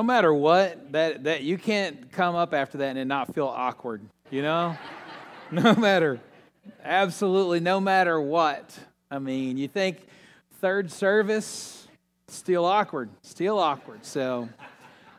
No- matter what, that, that you can't come up after that and not feel awkward, you know? no matter, absolutely no matter what. I mean, you think third service, still awkward, still awkward. So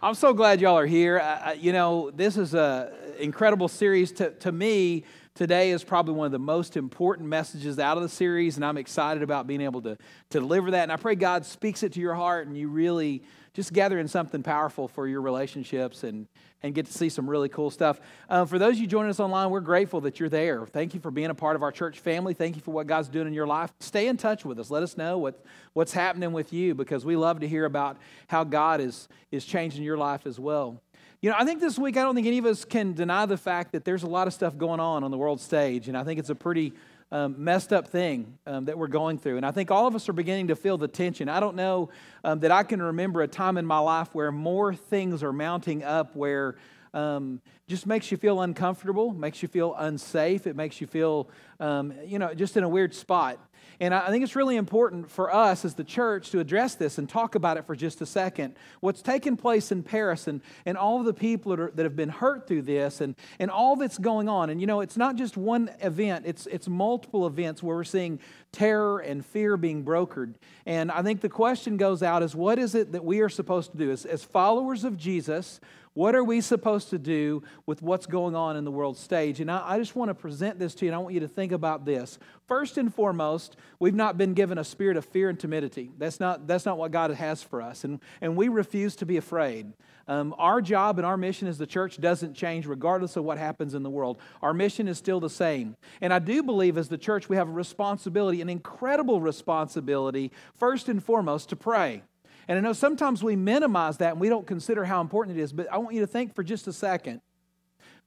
I'm so glad y'all are here. I, I, you know, this is a incredible series. To, to me, today is probably one of the most important messages out of the series, and I'm excited about being able to, to deliver that. And I pray God speaks it to your heart and you really just gather in something powerful for your relationships and, and get to see some really cool stuff. Uh, for those of you joining us online, we're grateful that you're there. Thank you for being a part of our church family. Thank you for what God's doing in your life. Stay in touch with us. Let us know what, what's happening with you because we love to hear about how God is, is changing your life as well. You know, I think this week, I don't think any of us can deny the fact that there's a lot of stuff going on on the world stage, and I think it's a pretty um, messed up thing um, that we're going through. And I think all of us are beginning to feel the tension. I don't know um, that I can remember a time in my life where more things are mounting up where um, just makes you feel uncomfortable, makes you feel unsafe, it makes you feel, um, you know, just in a weird spot. And I think it's really important for us as the church to address this and talk about it for just a second. What's taken place in Paris and, and all the people that, are, that have been hurt through this and, and all that's going on. And you know, it's not just one event, it's, it's multiple events where we're seeing terror and fear being brokered. And I think the question goes out is what is it that we are supposed to do? As, as followers of Jesus, what are we supposed to do with what's going on in the world stage? And I, I just want to present this to you, and I want you to think about this. First and foremost, we've not been given a spirit of fear and timidity. That's not, that's not what God has for us, and, and we refuse to be afraid. Um, our job and our mission as the church doesn't change regardless of what happens in the world. Our mission is still the same. And I do believe as the church we have a responsibility, an incredible responsibility, first and foremost, to pray. And I know sometimes we minimize that and we don't consider how important it is, but I want you to think for just a second.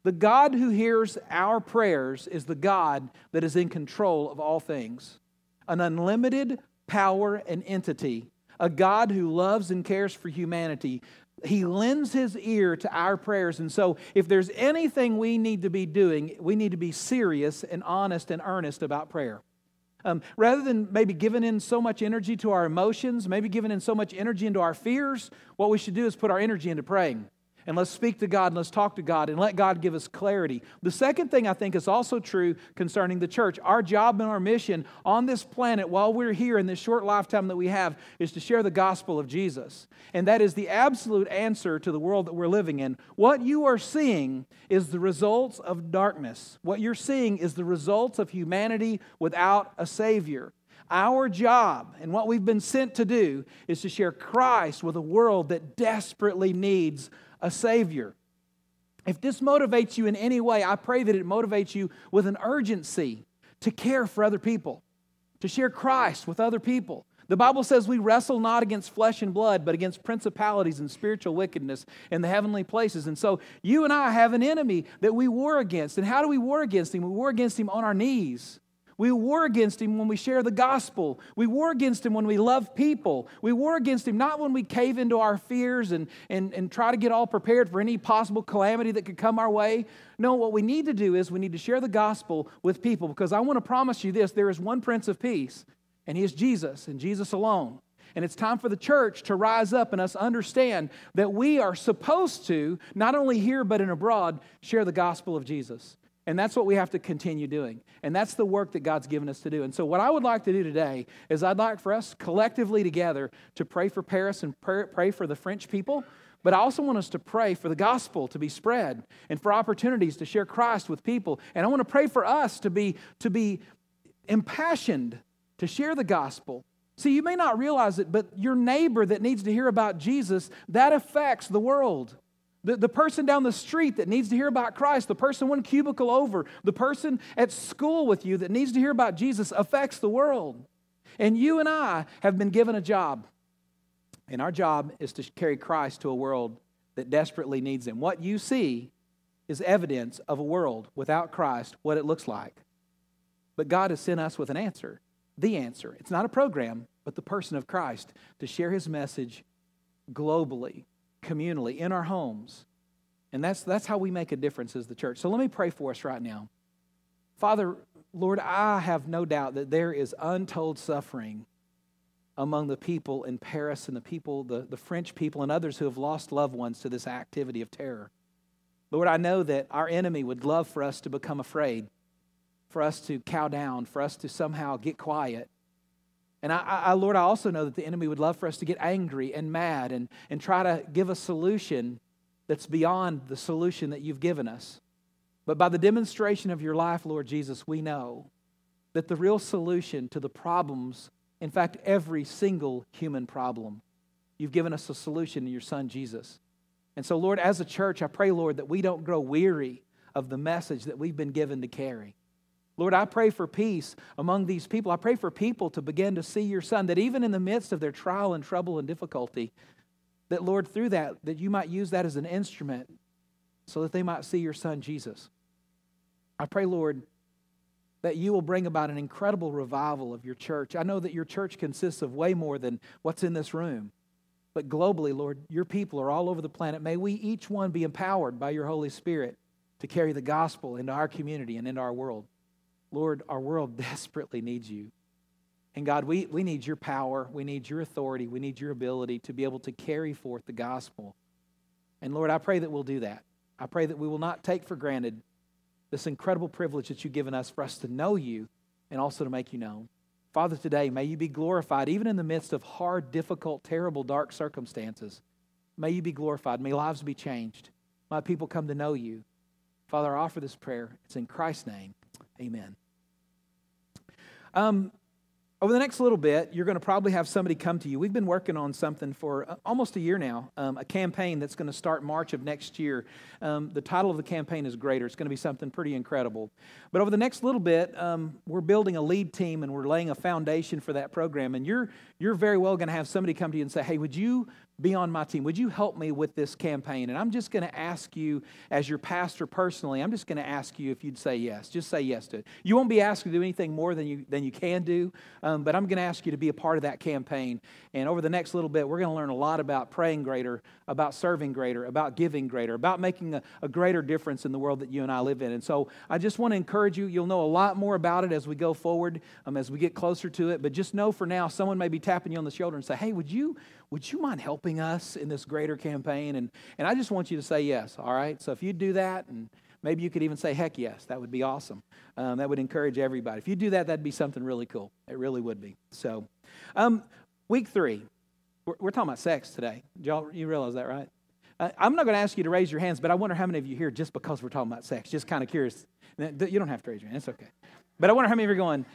The God who hears our prayers is the God that is in control of all things, an unlimited power and entity, a God who loves and cares for humanity. He lends his ear to our prayers. And so, if there's anything we need to be doing, we need to be serious and honest and earnest about prayer. Um, rather than maybe giving in so much energy to our emotions, maybe giving in so much energy into our fears, what we should do is put our energy into praying. And let's speak to God and let's talk to God and let God give us clarity. The second thing I think is also true concerning the church. Our job and our mission on this planet while we're here in this short lifetime that we have is to share the gospel of Jesus. And that is the absolute answer to the world that we're living in. What you are seeing is the results of darkness. What you're seeing is the results of humanity without a Savior. Our job and what we've been sent to do is to share Christ with a world that desperately needs a Savior. If this motivates you in any way, I pray that it motivates you with an urgency to care for other people, to share Christ with other people. The Bible says we wrestle not against flesh and blood, but against principalities and spiritual wickedness in the heavenly places. And so you and I have an enemy that we war against. And how do we war against him? We war against him on our knees. We war against him when we share the gospel. We war against him when we love people. We war against him not when we cave into our fears and, and, and try to get all prepared for any possible calamity that could come our way. No, what we need to do is we need to share the gospel with people because I want to promise you this there is one Prince of Peace, and he is Jesus and Jesus alone. And it's time for the church to rise up and us understand that we are supposed to, not only here but in abroad, share the gospel of Jesus. And that's what we have to continue doing. And that's the work that God's given us to do. And so, what I would like to do today is I'd like for us collectively together to pray for Paris and pray, for the French people. But I also want us to pray for the gospel to be spread and for opportunities to share Christ with people. And I want to pray for us to be, to be impassioned to share the gospel See, you may not realize it, but your neighbor that needs to hear about Jesus, that affects the world. The, the person down the street that needs to hear about Christ, the person one cubicle over, the person at school with you that needs to hear about Jesus affects the world. And you and I have been given a job. And our job is to carry Christ to a world that desperately needs Him. What you see is evidence of a world without Christ, what it looks like. But God has sent us with an answer, the answer. It's not a program, but the person of Christ to share His message globally, communally, in our homes. And that's, that's how we make a difference as the church. So let me pray for us right now. Father, Lord, I have no doubt that there is untold suffering among the people in Paris and the people, the, the French people, and others who have lost loved ones to this activity of terror. Lord, I know that our enemy would love for us to become afraid, for us to cow down, for us to somehow get quiet. And I, I, Lord, I also know that the enemy would love for us to get angry and mad and, and try to give a solution that's beyond the solution that you've given us. But by the demonstration of your life, Lord Jesus, we know that the real solution to the problems, in fact, every single human problem, you've given us a solution in your Son, Jesus. And so, Lord, as a church, I pray, Lord, that we don't grow weary of the message that we've been given to carry. Lord, I pray for peace among these people. I pray for people to begin to see your Son, that even in the midst of their trial and trouble and difficulty, that, Lord, through that, that you might use that as an instrument so that they might see your Son, Jesus. I pray, Lord, that you will bring about an incredible revival of your church. I know that your church consists of way more than what's in this room. But globally, Lord, your people are all over the planet. May we each one be empowered by your Holy Spirit to carry the gospel into our community and into our world. Lord, our world desperately needs you. And God, we, we need your power. We need your authority. We need your ability to be able to carry forth the gospel. And Lord, I pray that we'll do that. I pray that we will not take for granted this incredible privilege that you've given us for us to know you and also to make you known. Father, today, may you be glorified even in the midst of hard, difficult, terrible, dark circumstances. May you be glorified. May lives be changed. My people come to know you. Father, I offer this prayer. It's in Christ's name. Amen. Um, over the next little bit, you're going to probably have somebody come to you. We've been working on something for uh, almost a year now, um, a campaign that's going to start March of next year. Um, the title of the campaign is Greater. It's going to be something pretty incredible. But over the next little bit, um, we're building a lead team and we're laying a foundation for that program. And you're, you're very well going to have somebody come to you and say, hey, would you be on my team. Would you help me with this campaign? And I'm just going to ask you, as your pastor personally, I'm just going to ask you if you'd say yes. Just say yes to it. You won't be asked to do anything more than you, than you can do, um, but I'm going to ask you to be a part of that campaign. And over the next little bit, we're going to learn a lot about praying greater, about serving greater, about giving greater, about making a, a greater difference in the world that you and I live in. And so I just want to encourage you. You'll know a lot more about it as we go forward, um, as we get closer to it. But just know for now, someone may be tapping you on the shoulder and say, hey, would you, would you mind helping us in this greater campaign? And, and I just want you to say yes, all right? So if you do that, and maybe you could even say heck yes, that would be awesome. Um, that would encourage everybody. If you do that, that'd be something really cool. It really would be. So, um, week three, we're, we're, talking about sex today. Y'all, you realize that, right? Uh, I'm not going to ask you to raise your hands, but I wonder how many of you here just because we're talking about sex. Just kind of curious. You don't have to raise your hand. It's okay. But I wonder how many of you are going,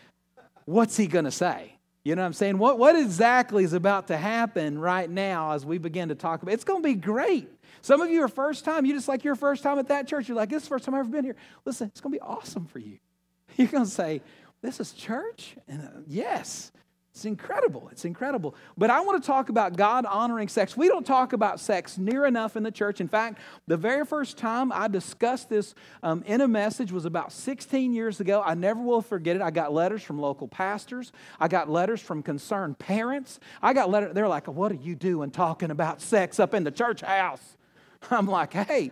what's he going to say? You know what I'm saying? What, what exactly is about to happen right now as we begin to talk about it? It's going to be great. Some of you are first time. You just like your first time at that church. You're like, this is the first time I've ever been here. Listen, it's going to be awesome for you. You're going to say, this is church? And, uh, yes. It's incredible. It's incredible. But I want to talk about God honoring sex. We don't talk about sex near enough in the church. In fact, the very first time I discussed this um, in a message was about 16 years ago. I never will forget it. I got letters from local pastors. I got letters from concerned parents. I got letters. They're like, "What are you doing talking about sex up in the church house?" I'm like, "Hey."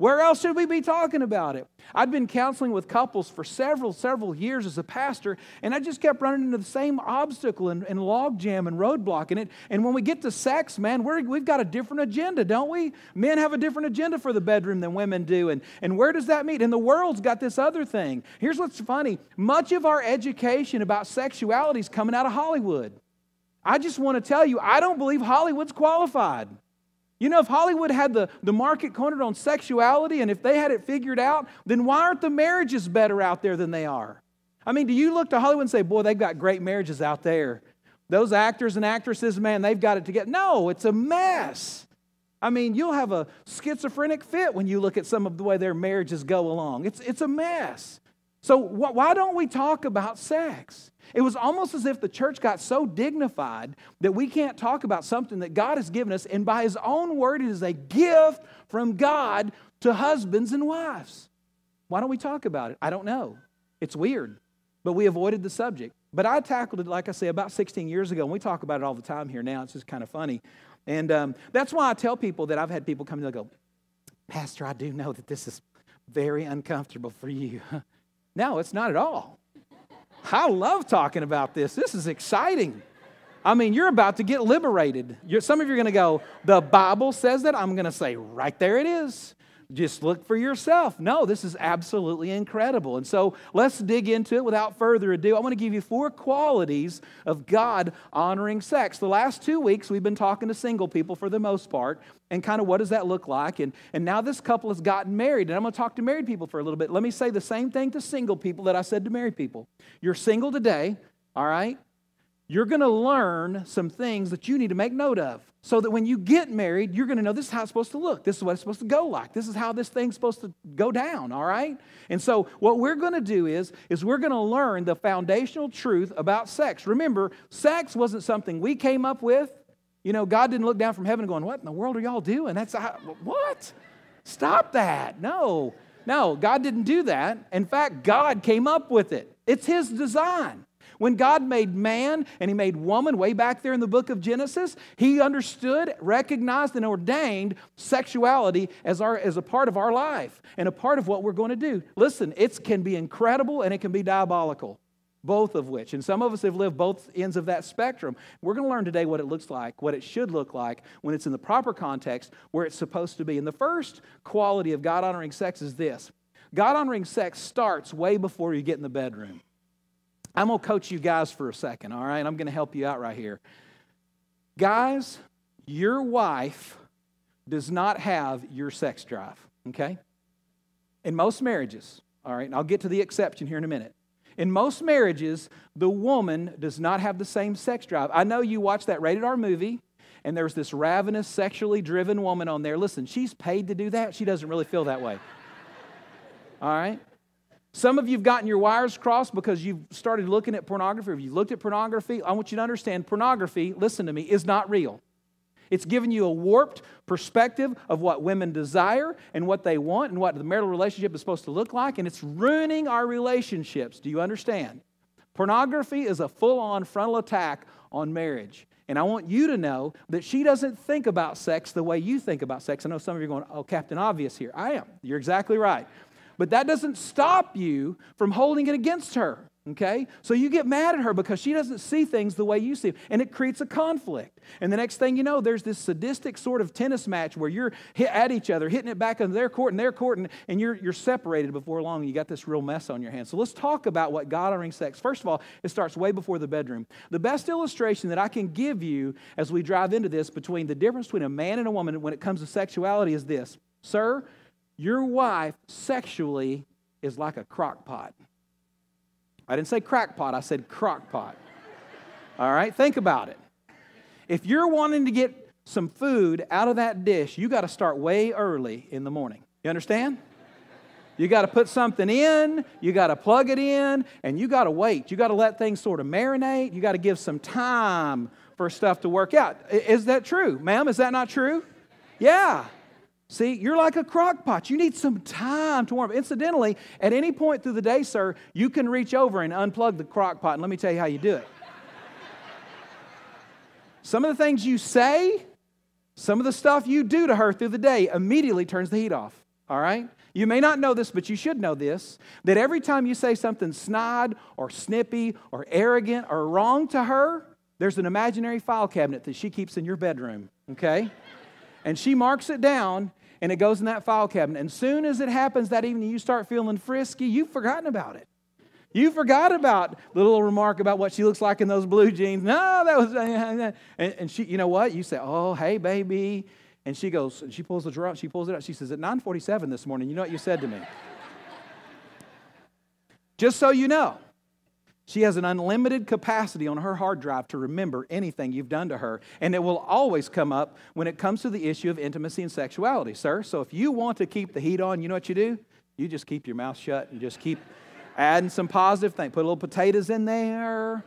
Where else should we be talking about it? I'd been counseling with couples for several, several years as a pastor, and I just kept running into the same obstacle and, and logjam and roadblock in it. And when we get to sex, man, we have got a different agenda, don't we? Men have a different agenda for the bedroom than women do. And, and where does that meet? And the world's got this other thing. Here's what's funny much of our education about sexuality is coming out of Hollywood. I just want to tell you, I don't believe Hollywood's qualified. You know, if Hollywood had the, the market cornered on sexuality and if they had it figured out, then why aren't the marriages better out there than they are? I mean, do you look to Hollywood and say, boy, they've got great marriages out there? Those actors and actresses, man, they've got it together. No, it's a mess. I mean, you'll have a schizophrenic fit when you look at some of the way their marriages go along. It's, it's a mess. So, wh- why don't we talk about sex? It was almost as if the church got so dignified that we can't talk about something that God has given us, and by His own word, it is a gift from God to husbands and wives. Why don't we talk about it? I don't know. It's weird, but we avoided the subject. But I tackled it, like I say, about 16 years ago, and we talk about it all the time here now. It's just kind of funny. And um, that's why I tell people that I've had people come and they'll go, Pastor, I do know that this is very uncomfortable for you. no, it's not at all. I love talking about this. This is exciting. I mean, you're about to get liberated. You're, some of you are going to go, the Bible says that. I'm going to say, right there it is. Just look for yourself. No, this is absolutely incredible. And so let's dig into it without further ado. I want to give you four qualities of God honoring sex. The last two weeks, we've been talking to single people for the most part, and kind of what does that look like. And, and now this couple has gotten married, and I'm going to talk to married people for a little bit. Let me say the same thing to single people that I said to married people. You're single today, all right? You're going to learn some things that you need to make note of so that when you get married, you're going to know this is how it's supposed to look. This is what it's supposed to go like. This is how this thing's supposed to go down, all right? And so what we're going to do is is we're going to learn the foundational truth about sex. Remember, sex wasn't something we came up with. You know, God didn't look down from heaven going, "What in the world are y'all doing?" That's how, what? Stop that. No. No, God didn't do that. In fact, God came up with it. It's his design. When God made man and He made woman way back there in the book of Genesis, He understood, recognized, and ordained sexuality as, our, as a part of our life and a part of what we're going to do. Listen, it can be incredible and it can be diabolical both of which. And some of us have lived both ends of that spectrum. We're going to learn today what it looks like, what it should look like when it's in the proper context where it's supposed to be. And the first quality of God honoring sex is this God honoring sex starts way before you get in the bedroom. I'm going to coach you guys for a second, all right? I'm going to help you out right here. Guys, your wife does not have your sex drive, okay? In most marriages, all right, and I'll get to the exception here in a minute. In most marriages, the woman does not have the same sex drive. I know you watched that rated R movie, and there's this ravenous, sexually driven woman on there. Listen, she's paid to do that. She doesn't really feel that way. All right? Some of you have gotten your wires crossed because you've started looking at pornography, If you've looked at pornography. I want you to understand pornography, listen to me, is not real. It's giving you a warped perspective of what women desire and what they want and what the marital relationship is supposed to look like, and it's ruining our relationships. Do you understand? Pornography is a full on frontal attack on marriage. And I want you to know that she doesn't think about sex the way you think about sex. I know some of you are going, oh, Captain Obvious here. I am. You're exactly right. But that doesn't stop you from holding it against her. Okay? So you get mad at her because she doesn't see things the way you see them, and it creates a conflict. And the next thing you know, there's this sadistic sort of tennis match where you're at each other, hitting it back on their court and their court, and, and you're, you're separated before long, you got this real mess on your hands. So let's talk about what God honoring sex. First of all, it starts way before the bedroom. The best illustration that I can give you as we drive into this between the difference between a man and a woman when it comes to sexuality is this Sir, your wife sexually is like a crock pot. I didn't say crackpot, I said crock pot. All right, think about it. If you're wanting to get some food out of that dish, you got to start way early in the morning. You understand? You got to put something in, you got to plug it in, and you got to wait. You got to let things sort of marinate. You got to give some time for stuff to work out. Is that true, ma'am? Is that not true? Yeah. See, you're like a crock pot. You need some time to warm up. Incidentally, at any point through the day, sir, you can reach over and unplug the crock pot, and let me tell you how you do it. some of the things you say, some of the stuff you do to her through the day immediately turns the heat off. All right? You may not know this, but you should know this that every time you say something snide or snippy or arrogant or wrong to her, there's an imaginary file cabinet that she keeps in your bedroom, okay? and she marks it down and it goes in that file cabinet. And soon as it happens that evening, you start feeling frisky, you've forgotten about it. You forgot about the little remark about what she looks like in those blue jeans. No, that was, and, and she, you know what? You say, oh, hey, baby. And she goes, and she pulls the drawer she pulls it out. She says, at 947 this morning, you know what you said to me? Just so you know, She has an unlimited capacity on her hard drive to remember anything you've done to her, and it will always come up when it comes to the issue of intimacy and sexuality, sir. So if you want to keep the heat on, you know what you do? You just keep your mouth shut and just keep adding some positive things. Put a little potatoes in there, a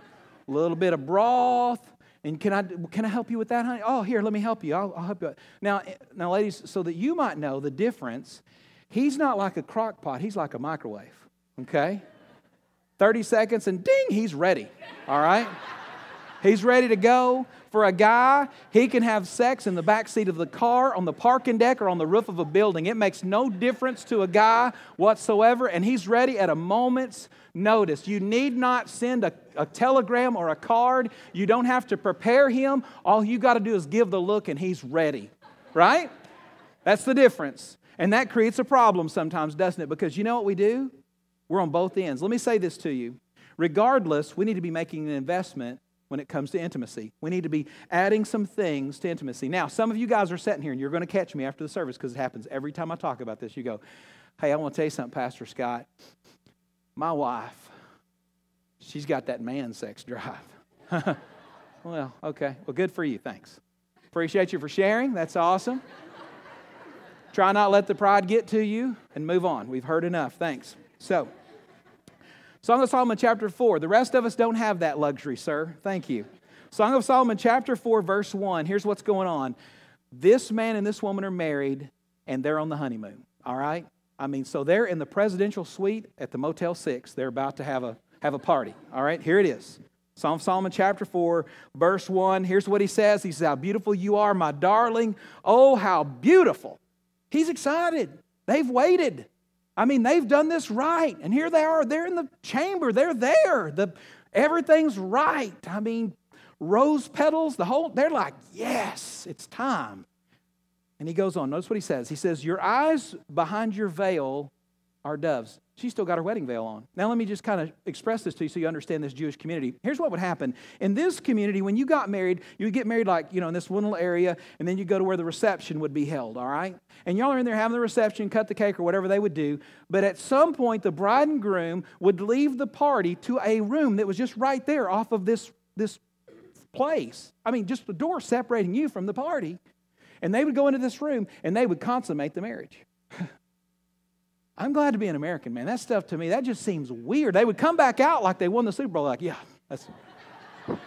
little bit of broth. And can I, can I help you with that, honey? Oh, here, let me help you. I'll, I'll help you. Now, now, ladies, so that you might know the difference, he's not like a crock pot, he's like a microwave, okay? 30 seconds and ding, he's ready, all right? He's ready to go. For a guy, he can have sex in the back seat of the car, on the parking deck, or on the roof of a building. It makes no difference to a guy whatsoever, and he's ready at a moment's notice. You need not send a, a telegram or a card. You don't have to prepare him. All you got to do is give the look, and he's ready, right? That's the difference. And that creates a problem sometimes, doesn't it? Because you know what we do? We're on both ends. Let me say this to you. Regardless, we need to be making an investment when it comes to intimacy. We need to be adding some things to intimacy. Now, some of you guys are sitting here and you're going to catch me after the service because it happens every time I talk about this. You go, Hey, I want to tell you something, Pastor Scott. My wife, she's got that man sex drive. well, okay. Well, good for you. Thanks. Appreciate you for sharing. That's awesome. Try not let the pride get to you and move on. We've heard enough. Thanks. So, Song of Solomon, chapter 4. The rest of us don't have that luxury, sir. Thank you. Song of Solomon, chapter 4, verse 1. Here's what's going on. This man and this woman are married, and they're on the honeymoon. All right? I mean, so they're in the presidential suite at the Motel 6. They're about to have a, have a party. All right? Here it is. Psalm of Solomon, chapter 4, verse 1. Here's what he says He says, How beautiful you are, my darling. Oh, how beautiful. He's excited. They've waited. I mean, they've done this right. And here they are. They're in the chamber. They're there. The, everything's right. I mean, rose petals, the whole, they're like, yes, it's time. And he goes on. Notice what he says. He says, Your eyes behind your veil are doves. She's still got her wedding veil on. Now, let me just kind of express this to you so you understand this Jewish community. Here's what would happen. In this community, when you got married, you would get married like, you know, in this one little area, and then you go to where the reception would be held, all right? And y'all are in there having the reception, cut the cake, or whatever they would do. But at some point, the bride and groom would leave the party to a room that was just right there off of this, this place. I mean, just the door separating you from the party. And they would go into this room and they would consummate the marriage. I'm glad to be an American, man. That stuff to me, that just seems weird. They would come back out like they won the Super Bowl, like, yeah, that's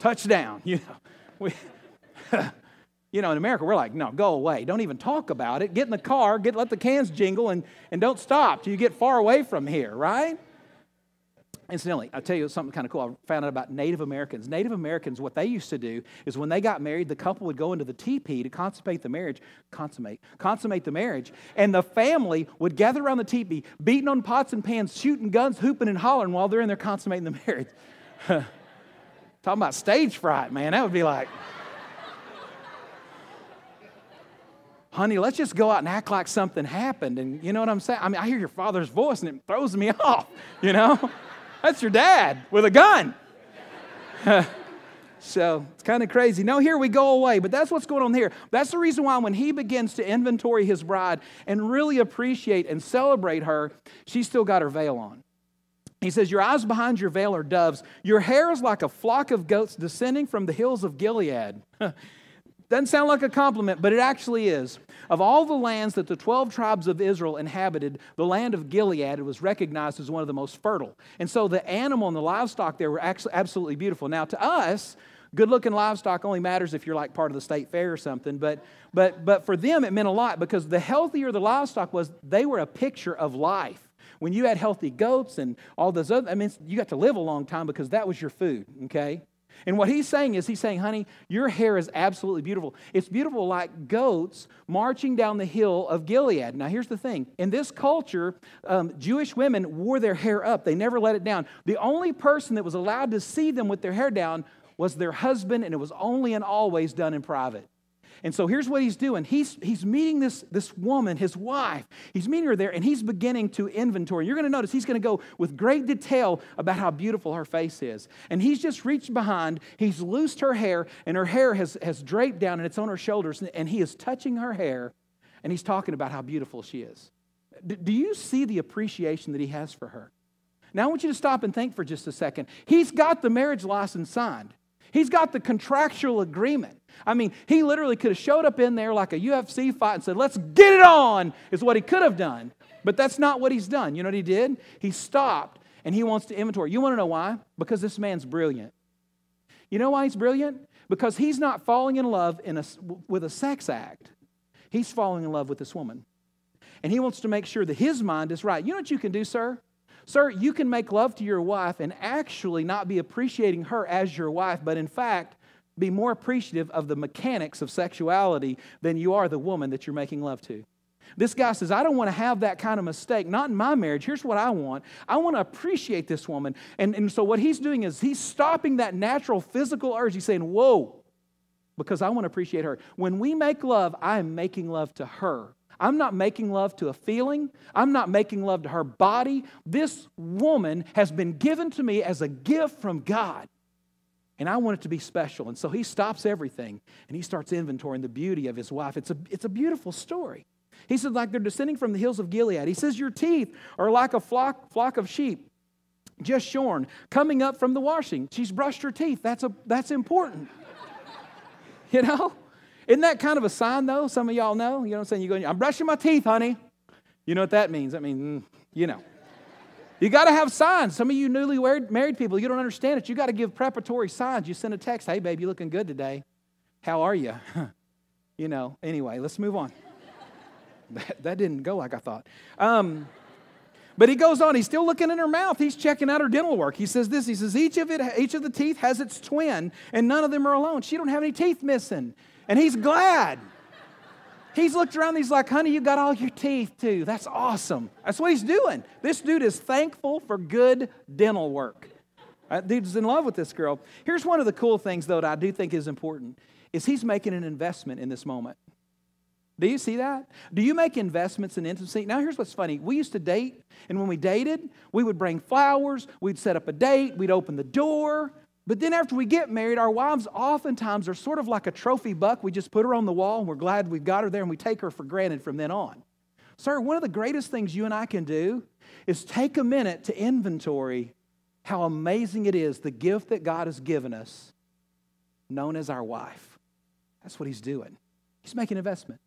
touchdown. You know, we, you know, in America, we're like, no, go away. Don't even talk about it. Get in the car, get let the cans jingle, and, and don't stop till you get far away from here, right? Incidentally, I'll tell you something kind of cool. I found out about Native Americans. Native Americans, what they used to do is when they got married, the couple would go into the teepee to consummate the marriage, consummate, consummate the marriage, and the family would gather around the teepee, beating on pots and pans, shooting guns, hooping and hollering while they're in there consummating the marriage. Talking about stage fright, man. That would be like, honey, let's just go out and act like something happened. And you know what I'm saying? I mean, I hear your father's voice and it throws me off, you know? That's your dad with a gun. so it's kind of crazy. No, here we go away, but that's what's going on here. That's the reason why when he begins to inventory his bride and really appreciate and celebrate her, she's still got her veil on. He says, Your eyes behind your veil are doves. Your hair is like a flock of goats descending from the hills of Gilead. Doesn't sound like a compliment, but it actually is. Of all the lands that the 12 tribes of Israel inhabited, the land of Gilead was recognized as one of the most fertile. And so the animal and the livestock there were actually absolutely beautiful. Now, to us, good looking livestock only matters if you're like part of the state fair or something, but, but, but for them, it meant a lot because the healthier the livestock was, they were a picture of life. When you had healthy goats and all those other, I mean, you got to live a long time because that was your food, okay? And what he's saying is, he's saying, honey, your hair is absolutely beautiful. It's beautiful like goats marching down the hill of Gilead. Now, here's the thing in this culture, um, Jewish women wore their hair up, they never let it down. The only person that was allowed to see them with their hair down was their husband, and it was only and always done in private. And so here's what he's doing. He's, he's meeting this, this woman, his wife. He's meeting her there, and he's beginning to inventory. You're going to notice he's going to go with great detail about how beautiful her face is. And he's just reached behind, he's loosed her hair, and her hair has, has draped down, and it's on her shoulders, and he is touching her hair, and he's talking about how beautiful she is. D- do you see the appreciation that he has for her? Now, I want you to stop and think for just a second. He's got the marriage license signed, he's got the contractual agreement. I mean, he literally could have showed up in there like a UFC fight and said, Let's get it on, is what he could have done. But that's not what he's done. You know what he did? He stopped and he wants to inventory. You want to know why? Because this man's brilliant. You know why he's brilliant? Because he's not falling in love in a, with a sex act, he's falling in love with this woman. And he wants to make sure that his mind is right. You know what you can do, sir? Sir, you can make love to your wife and actually not be appreciating her as your wife, but in fact, be more appreciative of the mechanics of sexuality than you are the woman that you're making love to. This guy says, I don't want to have that kind of mistake, not in my marriage. Here's what I want I want to appreciate this woman. And, and so, what he's doing is he's stopping that natural physical urge. He's saying, Whoa, because I want to appreciate her. When we make love, I am making love to her. I'm not making love to a feeling. I'm not making love to her body. This woman has been given to me as a gift from God. And I want it to be special. And so he stops everything and he starts inventorying the beauty of his wife. It's a, it's a beautiful story. He said, like they're descending from the hills of Gilead. He says, Your teeth are like a flock, flock of sheep just shorn, coming up from the washing. She's brushed her teeth. That's, a, that's important. you know? Isn't that kind of a sign, though? Some of y'all know. You know what I'm saying? You go, I'm brushing my teeth, honey. You know what that means? That means, mm, you know. You got to have signs. Some of you newly married people, you don't understand it. You got to give preparatory signs. You send a text, hey, babe, you looking good today. How are you? you know, anyway, let's move on. that, that didn't go like I thought. Um, but he goes on, he's still looking in her mouth. He's checking out her dental work. He says this, he says, each of it, each of the teeth has its twin, and none of them are alone. She don't have any teeth missing. And he's glad. He's looked around, he's like, honey, you got all your teeth too. That's awesome. That's what he's doing. This dude is thankful for good dental work. That dude's in love with this girl. Here's one of the cool things, though, that I do think is important, is he's making an investment in this moment. Do you see that? Do you make investments in intimacy? Now, here's what's funny. We used to date, and when we dated, we would bring flowers, we'd set up a date, we'd open the door, but then after we get married, our wives oftentimes are sort of like a trophy buck. We just put her on the wall and we're glad we've got her there and we take her for granted from then on. Sir, one of the greatest things you and I can do is take a minute to inventory how amazing it is the gift that God has given us, known as our wife. That's what He's doing. He's making investment.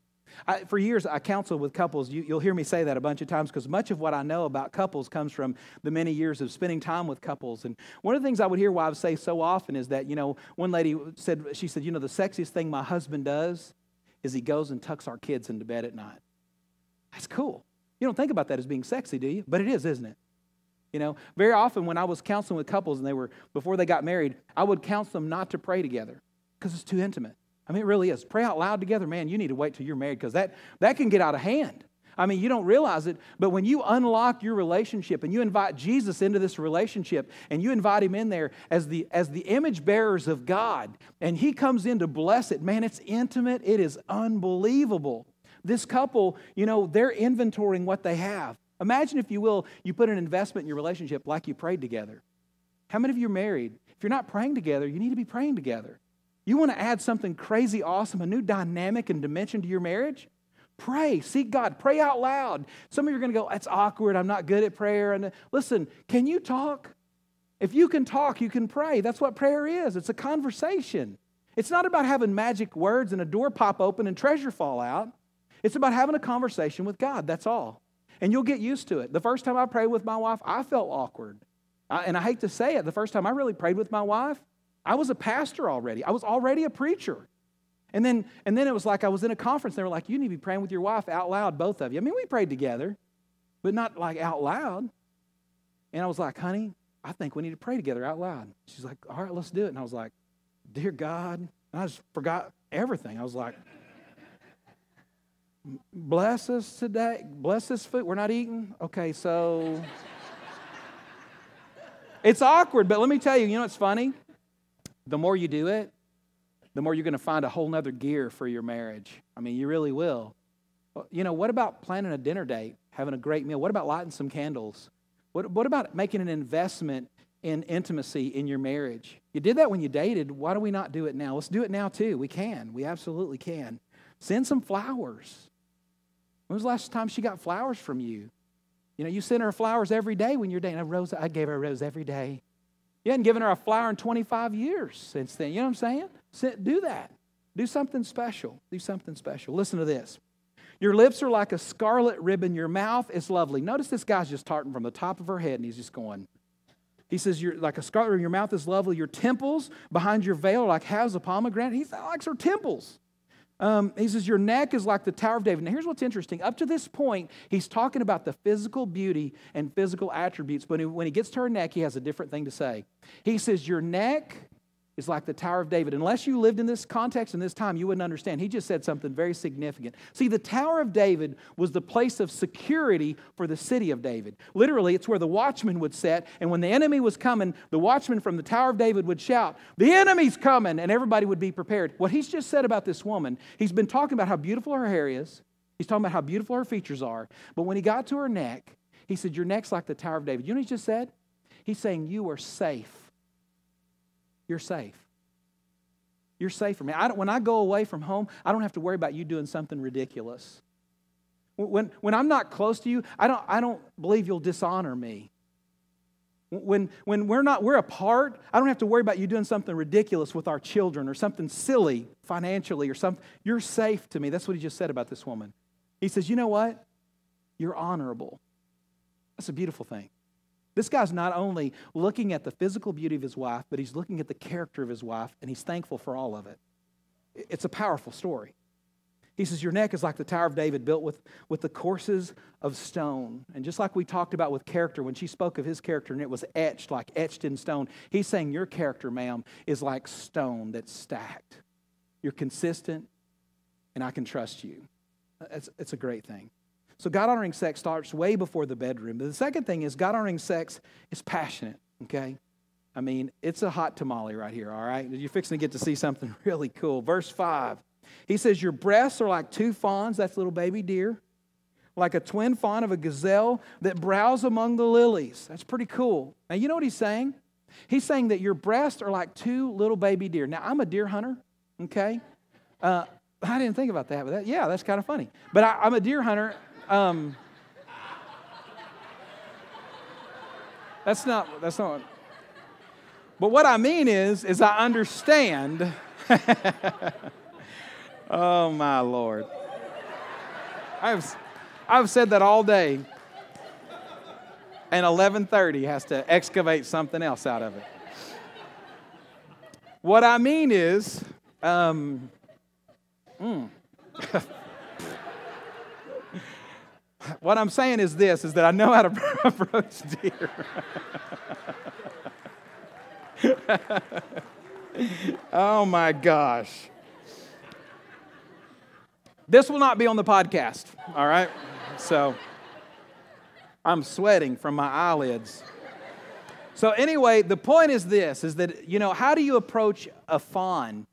I, for years, I counsel with couples. You, will hear me say that a bunch of times because much of what I know about couples comes from the many years of spending time with couples. And one of the things I would hear wives say so often is that, you know, one lady said, she said, you know, the sexiest thing my husband does is he goes and tucks our kids into bed at night. That's cool. You don't think about that as being sexy, do you? But it is, isn't it? You know, very often when I was counseling with couples and they were, before they got married, I would counsel them not to pray together because it's too intimate. I mean, it really is. Pray out loud together, man. You need to wait till you're married because that, that can get out of hand. I mean, you don't realize it, but when you unlock your relationship and you invite Jesus into this relationship and you invite him in there as the, as the image bearers of God, and he comes in to bless it, man, it's intimate. It is unbelievable. This couple, you know, they're inventorying what they have. Imagine, if you will, you put an investment in your relationship like you prayed together. How many of you are married? If you're not praying together, you need to be praying together. You want to add something crazy awesome, a new dynamic and dimension to your marriage? Pray, seek God, pray out loud. Some of you are going to go, that's awkward, I'm not good at prayer. And uh, listen, can you talk? If you can talk, you can pray. That's what prayer is. It's a conversation. It's not about having magic words and a door pop open and treasure fall out. It's about having a conversation with God. That's all. And you'll get used to it. The first time I prayed with my wife, I felt awkward. I, and I hate to say it, the first time I really prayed with my wife, I was a pastor already. I was already a preacher. And then, and then it was like I was in a conference. They were like, You need to be praying with your wife out loud, both of you. I mean, we prayed together, but not like out loud. And I was like, Honey, I think we need to pray together out loud. She's like, All right, let's do it. And I was like, Dear God. And I just forgot everything. I was like, Bless us today. Bless this food. We're not eating. Okay, so. it's awkward, but let me tell you, you know what's funny? The more you do it, the more you're going to find a whole nother gear for your marriage. I mean, you really will. You know, what about planning a dinner date, having a great meal? What about lighting some candles? What, what about making an investment in intimacy in your marriage? You did that when you dated. Why do we not do it now? Let's do it now too. We can. We absolutely can. Send some flowers. When was the last time she got flowers from you? You know, you send her flowers every day when you're dating. Rose, I gave her a rose every day. You hadn't given her a flower in 25 years since then. You know what I'm saying? Do that. Do something special. Do something special. Listen to this. Your lips are like a scarlet ribbon. Your mouth is lovely. Notice this guy's just tarting from the top of her head and he's just going. He says, You're like a scarlet ribbon. Your mouth is lovely. Your temples behind your veil are like halves of pomegranate. He likes her temples. Um, he says, Your neck is like the Tower of David. Now, here's what's interesting. Up to this point, he's talking about the physical beauty and physical attributes. But when he gets to her neck, he has a different thing to say. He says, Your neck is like the Tower of David. Unless you lived in this context and this time, you wouldn't understand. He just said something very significant. See, the Tower of David was the place of security for the city of David. Literally, it's where the watchman would sit, and when the enemy was coming, the watchman from the Tower of David would shout, The enemy's coming, and everybody would be prepared. What he's just said about this woman, he's been talking about how beautiful her hair is, he's talking about how beautiful her features are, but when he got to her neck, he said, Your neck's like the Tower of David. You know what he just said? He's saying, You are safe you're safe. You're safe from me. I when I go away from home, I don't have to worry about you doing something ridiculous. When, when I'm not close to you, I don't, I don't believe you'll dishonor me. When, when we're not we're apart, I don't have to worry about you doing something ridiculous with our children or something silly financially or something. You're safe to me. That's what he just said about this woman. He says, you know what? You're honorable. That's a beautiful thing. This guy's not only looking at the physical beauty of his wife, but he's looking at the character of his wife, and he's thankful for all of it. It's a powerful story. He says, Your neck is like the Tower of David built with, with the courses of stone. And just like we talked about with character, when she spoke of his character and it was etched, like etched in stone, he's saying, Your character, ma'am, is like stone that's stacked. You're consistent, and I can trust you. It's, it's a great thing. So, God honoring sex starts way before the bedroom. But the second thing is, God honoring sex is passionate, okay? I mean, it's a hot tamale right here, all right? You're fixing to get to see something really cool. Verse 5, he says, Your breasts are like two fawns, that's little baby deer, like a twin fawn of a gazelle that browse among the lilies. That's pretty cool. Now, you know what he's saying? He's saying that your breasts are like two little baby deer. Now, I'm a deer hunter, okay? Uh, I didn't think about that, but that, yeah, that's kind of funny. But I, I'm a deer hunter, um, that's not, that's not. But what I mean is, is I understand. oh my Lord. I've, I've said that all day. And 11:30 has to excavate something else out of it. What I mean is, um, mm. What I'm saying is this is that I know how to approach deer. oh my gosh. This will not be on the podcast, all right? So I'm sweating from my eyelids. So anyway, the point is this is that you know, how do you approach a fawn?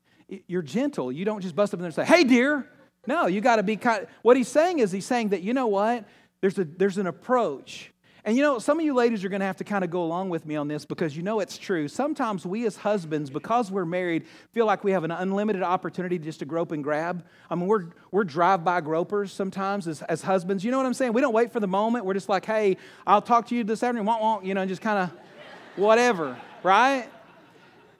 You're gentle. You don't just bust up in there and say, "Hey deer." No, you got to be kind. What he's saying is he's saying that you know what? There's a there's an approach. And you know, some of you ladies are going to have to kind of go along with me on this because you know it's true. Sometimes we as husbands, because we're married, feel like we have an unlimited opportunity just to grope and grab. I mean, we're, we're drive-by gropers sometimes as, as husbands. You know what I'm saying? We don't wait for the moment. We're just like, hey, I'll talk to you this afternoon, won't, won't, you know, and just kind of whatever, right?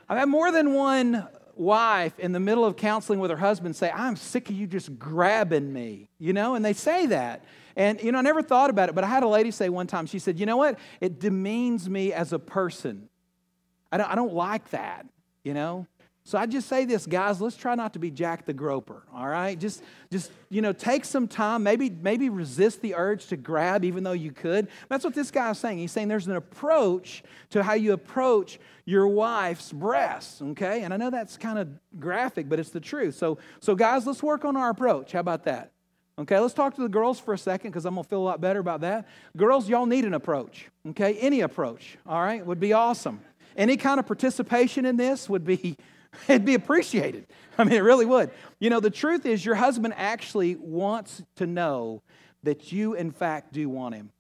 I've had more than one wife in the middle of counseling with her husband say, I'm sick of you just grabbing me, you know, and they say that. And, you know, I never thought about it, but I had a lady say one time, she said, You know what? It demeans me as a person. I don't, I don't like that, you know? So I just say this, guys, let's try not to be Jack the Groper, all right? Just, just you know, take some time, maybe, maybe resist the urge to grab even though you could. That's what this guy is saying. He's saying there's an approach to how you approach your wife's breasts, okay? And I know that's kind of graphic, but it's the truth. So, so guys, let's work on our approach. How about that? Okay, let's talk to the girls for a second because I'm going to feel a lot better about that. Girls, y'all need an approach, okay? Any approach, all right, would be awesome. Any kind of participation in this would be It'd be appreciated. I mean, it really would. You know, the truth is, your husband actually wants to know that you, in fact, do want him.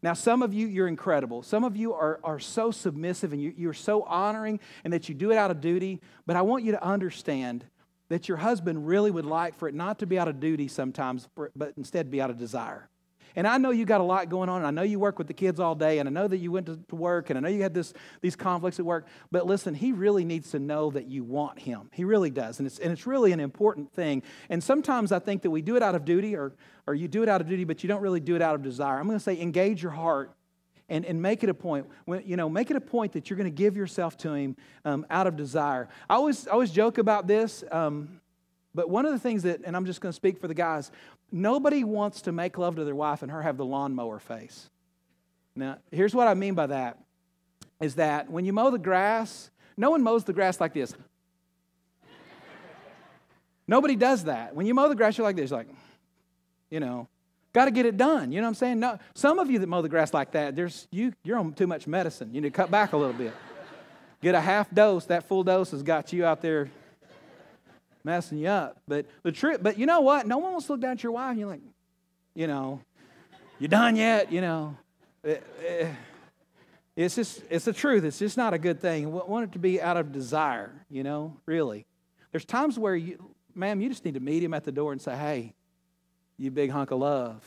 Now, some of you, you're incredible. Some of you are, are so submissive and you, you're so honoring and that you do it out of duty. But I want you to understand that your husband really would like for it not to be out of duty sometimes, but instead be out of desire. And I know you got a lot going on, and I know you work with the kids all day, and I know that you went to, to work, and I know you had this, these conflicts at work. But listen, he really needs to know that you want him. He really does. And it's, and it's really an important thing. And sometimes I think that we do it out of duty, or, or you do it out of duty, but you don't really do it out of desire. I'm going to say engage your heart and, and make it a point when, you know make it a point that you're going to give yourself to him um, out of desire i always, I always joke about this um, but one of the things that and i'm just going to speak for the guys nobody wants to make love to their wife and her have the lawnmower face now here's what i mean by that is that when you mow the grass no one mows the grass like this nobody does that when you mow the grass you're like this like you know Got to get it done. You know what I'm saying? No, some of you that mow the grass like that, there's, you, you're on too much medicine. You need to cut back a little bit. Get a half dose. That full dose has got you out there messing you up. But the truth, but you know what? No one wants to look down at your wife and you're like, you know, you done yet? You know, it, it, it's just, it's the truth. It's just not a good thing. We want it to be out of desire, you know, really. There's times where you, ma'am, you just need to meet him at the door and say, hey, you big hunk of love.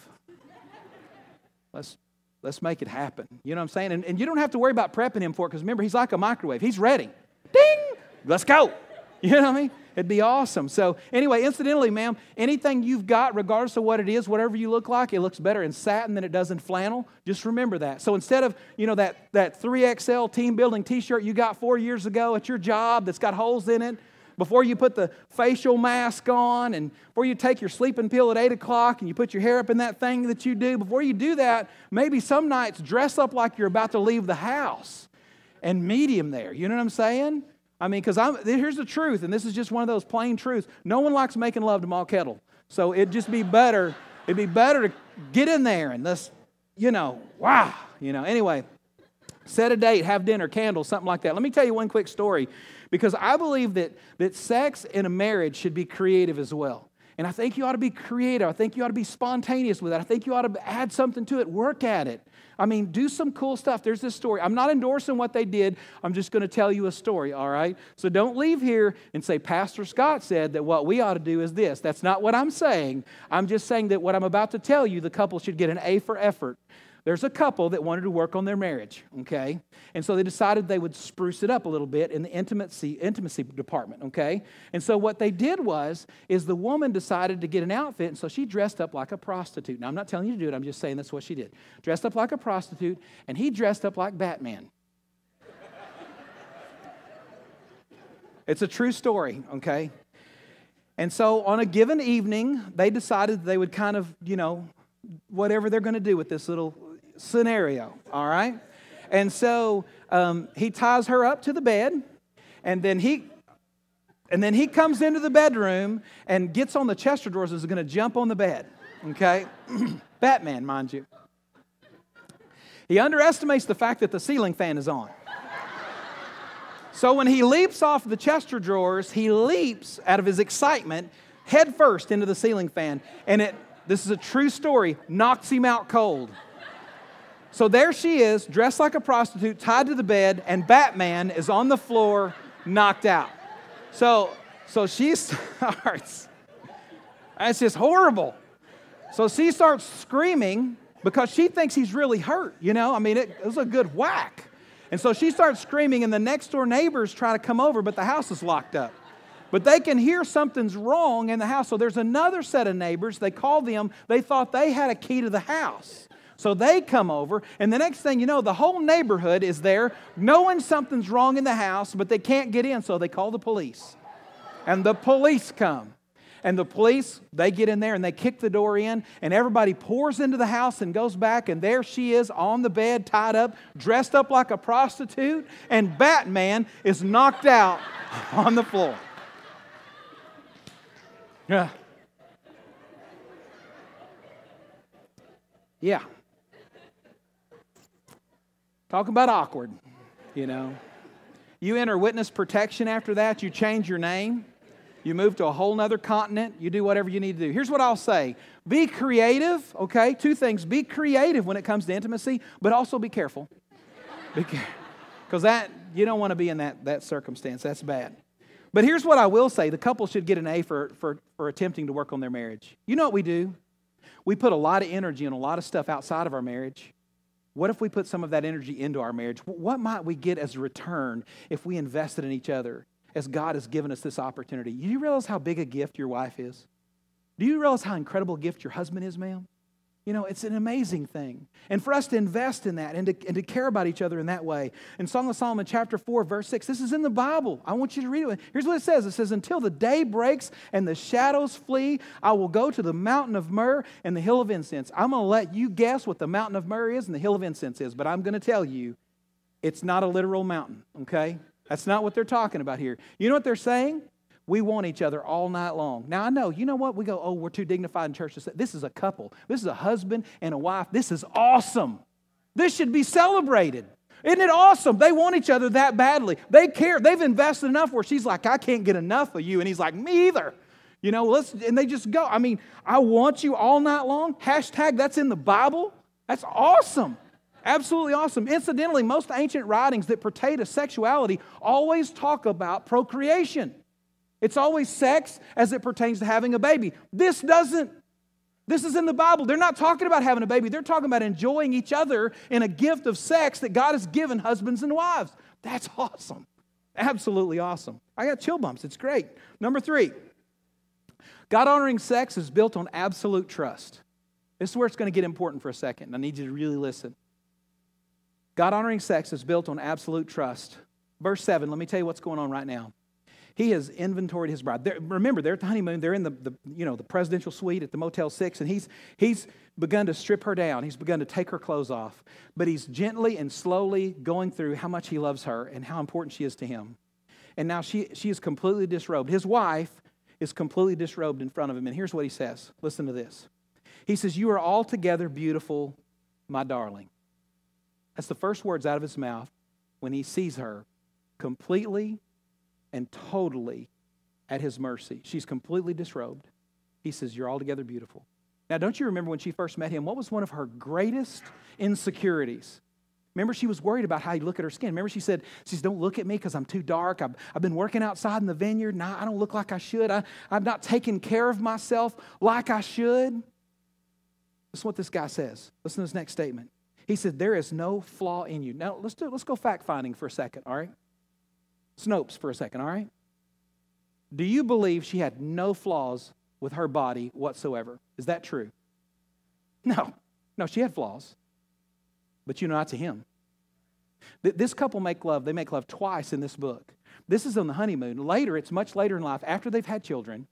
Let's, let's make it happen. You know what I'm saying? And, and you don't have to worry about prepping him for it because remember, he's like a microwave. He's ready. Ding! Let's go. You know what I mean? It'd be awesome. So, anyway, incidentally, ma'am, anything you've got, regardless of what it is, whatever you look like, it looks better in satin than it does in flannel. Just remember that. So, instead of, you know, that, that 3XL team building t shirt you got four years ago at your job that's got holes in it, before you put the facial mask on and before you take your sleeping pill at 8 o'clock and you put your hair up in that thing that you do, before you do that, maybe some nights dress up like you're about to leave the house and meet him there. You know what I'm saying? I mean, because I'm here's the truth, and this is just one of those plain truths. No one likes making love to Ma Kettle. So it'd just be better, it'd be better to get in there and this, you know, wow. You know, anyway, set a date, have dinner, candles, something like that. Let me tell you one quick story because I believe that, that sex in a marriage should be creative as well. And I think you ought to be creative. I think you ought to be spontaneous with it. I think you ought to add something to it, work at it. I mean, do some cool stuff. There's this story. I'm not endorsing what they did. I'm just going to tell you a story, all right? So don't leave here and say, Pastor Scott said that what we ought to do is this. That's not what I'm saying. I'm just saying that what I'm about to tell you, the couple should get an A for effort. There's a couple that wanted to work on their marriage, okay? And so they decided they would spruce it up a little bit in the intimacy, intimacy department, okay? And so what they did was, is the woman decided to get an outfit, and so she dressed up like a prostitute. Now, I'm not telling you to do it, I'm just saying that's what she did. Dressed up like a prostitute, and he dressed up like Batman. it's a true story, okay? And so on a given evening, they decided they would kind of, you know, whatever they're going to do with this little scenario, all right? And so um, he ties her up to the bed, and then he and then he comes into the bedroom and gets on the chest drawers and is going to jump on the bed. Okay? Batman, mind you. He underestimates the fact that the ceiling fan is on. So when he leaps off the chest drawers, he leaps out of his excitement head first into the ceiling fan, and it this is a true story, knocks him out cold. So there she is, dressed like a prostitute, tied to the bed, and Batman is on the floor, knocked out. So, so she starts, it's just horrible. So she starts screaming because she thinks he's really hurt, you know? I mean, it, it was a good whack. And so she starts screaming, and the next door neighbors try to come over, but the house is locked up. But they can hear something's wrong in the house. So there's another set of neighbors. They call them, they thought they had a key to the house. So they come over, and the next thing you know, the whole neighborhood is there knowing something's wrong in the house, but they can't get in, so they call the police. And the police come. And the police, they get in there and they kick the door in, and everybody pours into the house and goes back, and there she is on the bed, tied up, dressed up like a prostitute, and Batman is knocked out on the floor. Yeah. Yeah. Talk about awkward, you know. You enter witness protection after that, you change your name, you move to a whole nother continent, you do whatever you need to do. Here's what I'll say be creative, okay? Two things be creative when it comes to intimacy, but also be careful. Because that, you don't want to be in that, that circumstance. That's bad. But here's what I will say the couple should get an A for, for, for attempting to work on their marriage. You know what we do? We put a lot of energy and a lot of stuff outside of our marriage. What if we put some of that energy into our marriage? What might we get as a return if we invested in each other as God has given us this opportunity? Do you realize how big a gift your wife is? Do you realize how incredible a gift your husband is, ma'am? You know, it's an amazing thing. And for us to invest in that and to, and to care about each other in that way. In Song of Solomon, chapter 4, verse 6, this is in the Bible. I want you to read it. Here's what it says it says, Until the day breaks and the shadows flee, I will go to the mountain of myrrh and the hill of incense. I'm going to let you guess what the mountain of myrrh is and the hill of incense is, but I'm going to tell you it's not a literal mountain, okay? That's not what they're talking about here. You know what they're saying? We want each other all night long. Now, I know, you know what? We go, oh, we're too dignified in church to say, this is a couple. This is a husband and a wife. This is awesome. This should be celebrated. Isn't it awesome? They want each other that badly. They care. They've invested enough where she's like, I can't get enough of you. And he's like, me either. You know, let's, and they just go. I mean, I want you all night long. Hashtag that's in the Bible. That's awesome. Absolutely awesome. Incidentally, most ancient writings that pertain to sexuality always talk about procreation. It's always sex as it pertains to having a baby. This doesn't. This is in the Bible. They're not talking about having a baby. They're talking about enjoying each other in a gift of sex that God has given husbands and wives. That's awesome. Absolutely awesome. I got chill bumps. It's great. Number three, God honoring sex is built on absolute trust. This is where it's going to get important for a second. I need you to really listen. God honoring sex is built on absolute trust. Verse 7, let me tell you what's going on right now. He has inventoried his bride. They're, remember, they're at the honeymoon. They're in the, the, you know, the presidential suite at the Motel 6, and he's, he's begun to strip her down. He's begun to take her clothes off. But he's gently and slowly going through how much he loves her and how important she is to him. And now she, she is completely disrobed. His wife is completely disrobed in front of him. And here's what he says listen to this. He says, You are altogether beautiful, my darling. That's the first words out of his mouth when he sees her completely and totally at his mercy. She's completely disrobed. He says, You're altogether beautiful. Now, don't you remember when she first met him? What was one of her greatest insecurities? Remember, she was worried about how he look at her skin. Remember, she said, she says, Don't look at me because I'm too dark. I've, I've been working outside in the vineyard. Now I don't look like I should. I, I've not taking care of myself like I should. Listen what this guy says. Listen to this next statement. He said, There is no flaw in you. Now, let's, do, let's go fact finding for a second, all right? Snopes for a second, all right? Do you believe she had no flaws with her body whatsoever? Is that true? No. No, she had flaws. But you know, not to him. This couple make love. They make love twice in this book. This is on the honeymoon. Later, it's much later in life, after they've had children.